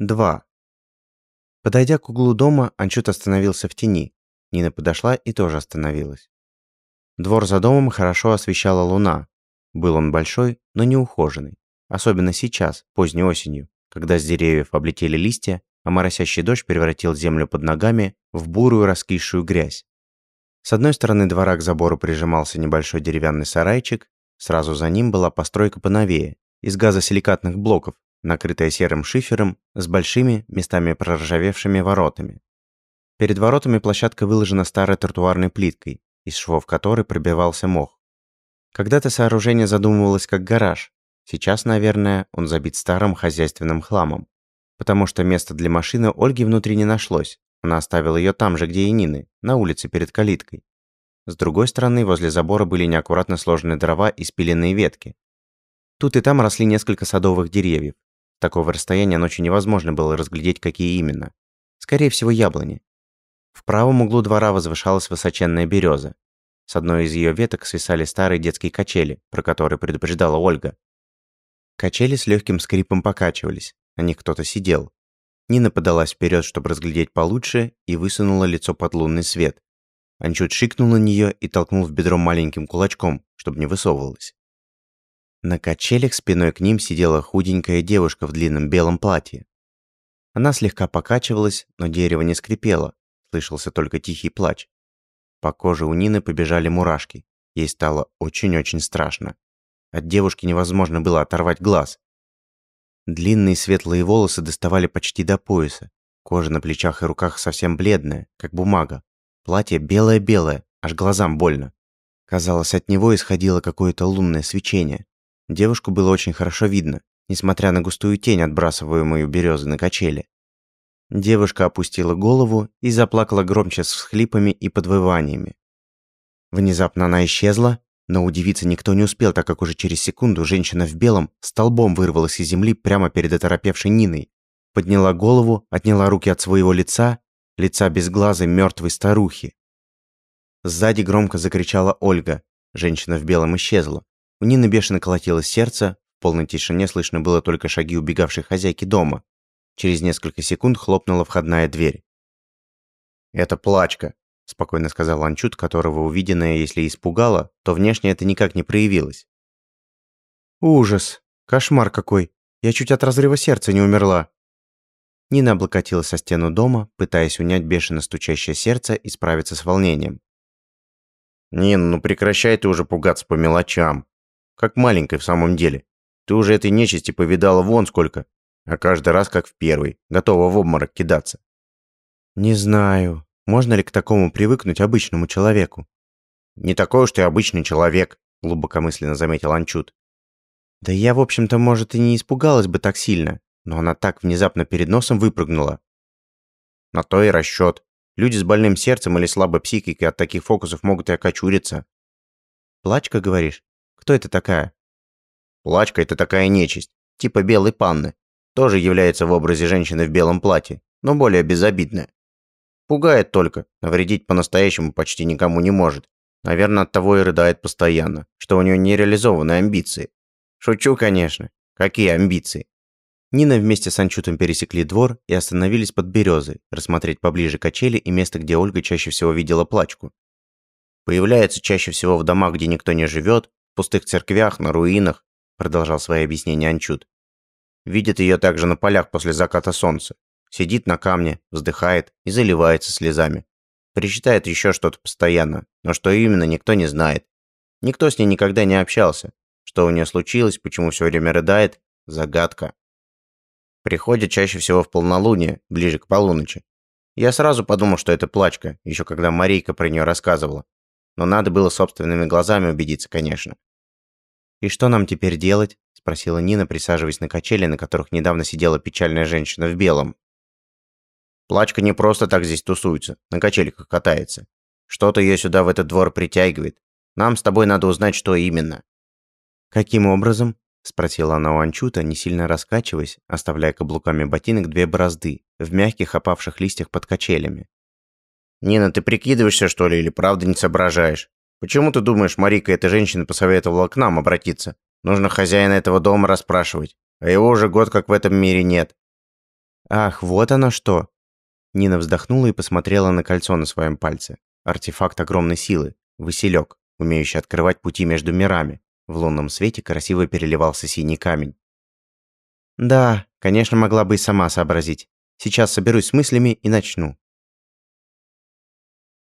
2. Подойдя к углу дома, Анчут остановился в тени. Нина подошла и тоже остановилась. Двор за домом хорошо освещала луна. Был он большой, но не ухоженный. Особенно сейчас, поздней осенью, когда с деревьев облетели листья, а моросящий дождь превратил землю под ногами в бурую раскисшую грязь. С одной стороны двора к забору прижимался небольшой деревянный сарайчик, сразу за ним была постройка поновее, из газосиликатных блоков, накрытая серым шифером с большими, местами проржавевшими воротами. Перед воротами площадка выложена старой тротуарной плиткой, из швов которой пробивался мох. Когда-то сооружение задумывалось как гараж. Сейчас, наверное, он забит старым хозяйственным хламом. Потому что места для машины Ольги внутри не нашлось. Она оставила ее там же, где и Нины, на улице перед калиткой. С другой стороны, возле забора были неаккуратно сложенные дрова и спиленные ветки. Тут и там росли несколько садовых деревьев, такого расстояния ночью невозможно было разглядеть, какие именно. Скорее всего, яблони. В правом углу двора возвышалась высоченная береза. С одной из ее веток свисали старые детские качели, про которые предупреждала Ольга. Качели с легким скрипом покачивались, на них кто-то сидел. Нина подалась вперед, чтобы разглядеть получше, и высунула лицо под лунный свет. Анчут шикнул на нее и толкнул в бедро маленьким кулачком, чтобы не высовывалась. На качелях спиной к ним сидела худенькая девушка в длинном белом платье. Она слегка покачивалась, но дерево не скрипело, слышался только тихий плач. По коже у Нины побежали мурашки. Ей стало очень-очень страшно. От девушки невозможно было оторвать глаз. Длинные светлые волосы доставали почти до пояса. Кожа на плечах и руках совсем бледная, как бумага. Платье белое-белое, аж глазам больно. Казалось, от него исходило какое-то лунное свечение. Девушку было очень хорошо видно, несмотря на густую тень, отбрасываемую березы на качели. Девушка опустила голову и заплакала громче с всхлипами и подвываниями. Внезапно она исчезла, но удивиться никто не успел, так как уже через секунду женщина в белом столбом вырвалась из земли прямо перед оторопевшей Ниной. Подняла голову, отняла руки от своего лица, лица безглазой мертвой старухи. Сзади громко закричала Ольга. Женщина в белом исчезла. У Нины бешено колотилось сердце, в полной тишине слышно было только шаги убегавшей хозяйки дома. Через несколько секунд хлопнула входная дверь. «Это плачка», – спокойно сказал Анчут, которого увиденное, если испугало, то внешне это никак не проявилось. «Ужас! Кошмар какой! Я чуть от разрыва сердца не умерла!» Нина облокотилась со стену дома, пытаясь унять бешено стучащее сердце и справиться с волнением. «Нин, ну прекращай ты уже пугаться по мелочам!» Как маленькой в самом деле. Ты уже этой нечисти повидала вон сколько. А каждый раз как в первый, готова в обморок кидаться. Не знаю, можно ли к такому привыкнуть обычному человеку. Не такой уж ты обычный человек, глубокомысленно заметил Анчут. Да я, в общем-то, может, и не испугалась бы так сильно, но она так внезапно перед носом выпрыгнула. На то и расчет. Люди с больным сердцем или слабой психикой от таких фокусов могут и окочуриться. Плачка, говоришь? Кто это такая? Плачка – это такая нечисть, типа белой панны. Тоже является в образе женщины в белом платье, но более безобидная. Пугает только, навредить по-настоящему почти никому не может. Наверное, от того и рыдает постоянно, что у нее нереализованные амбиции. Шучу, конечно. Какие амбиции? Нина вместе с Анчутом пересекли двор и остановились под березой, рассмотреть поближе качели и место, где Ольга чаще всего видела плачку. Появляется чаще всего в домах, где никто не живет, в пустых церквях, на руинах, продолжал свои объяснения Анчут. Видит ее также на полях после заката солнца. Сидит на камне, вздыхает и заливается слезами. Причитает еще что-то постоянно, но что именно, никто не знает. Никто с ней никогда не общался. Что у нее случилось, почему все время рыдает – загадка. Приходит чаще всего в полнолуние, ближе к полуночи. Я сразу подумал, что это плачка, еще когда Марийка про нее рассказывала но надо было собственными глазами убедиться, конечно. «И что нам теперь делать?» – спросила Нина, присаживаясь на качели, на которых недавно сидела печальная женщина в белом. Плачка не просто так здесь тусуется, на качельках катается. Что-то ее сюда в этот двор притягивает. Нам с тобой надо узнать, что именно». «Каким образом?» – спросила она у Анчута, не сильно раскачиваясь, оставляя каблуками ботинок две борозды в мягких опавших листьях под качелями. «Нина, ты прикидываешься, что ли, или правда не соображаешь? Почему ты думаешь, Марика эта женщина посоветовала к нам обратиться? Нужно хозяина этого дома расспрашивать, а его уже год как в этом мире нет». Ах, вот оно что. Нина вздохнула и посмотрела на кольцо на своем пальце. Артефакт огромной силы. Василек, умеющий открывать пути между мирами. В лунном свете красиво переливался синий камень. Да, конечно, могла бы и сама сообразить. Сейчас соберусь с мыслями и начну.